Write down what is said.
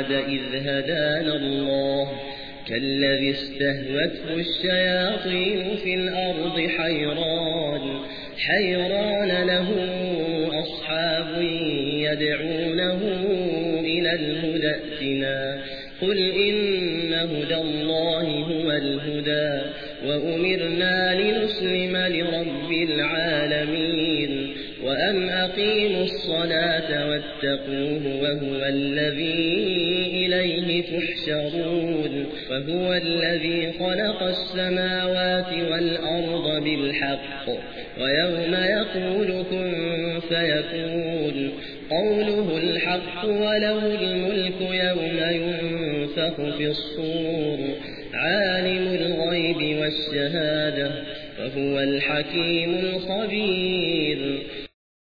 بعد إذ هدانا الله كالذي استهوته الشياطين في الأرض حيران حيران له أصحاب يدعونه إلى الهدى ائتنا قل إن هدى الله هو الهدى وأمرنا لنسلم لرب العالمين وأن أقيموا الصلاة واتقوه وهو الذي إليه تحشرون وهو الذي خلق السماوات والأرض بالحق ويوم يقول كن فيكون قوله الحق وله الملك يوم ينفخ في الصور عالم الغيب والشهادة وهو الحكيم الخبير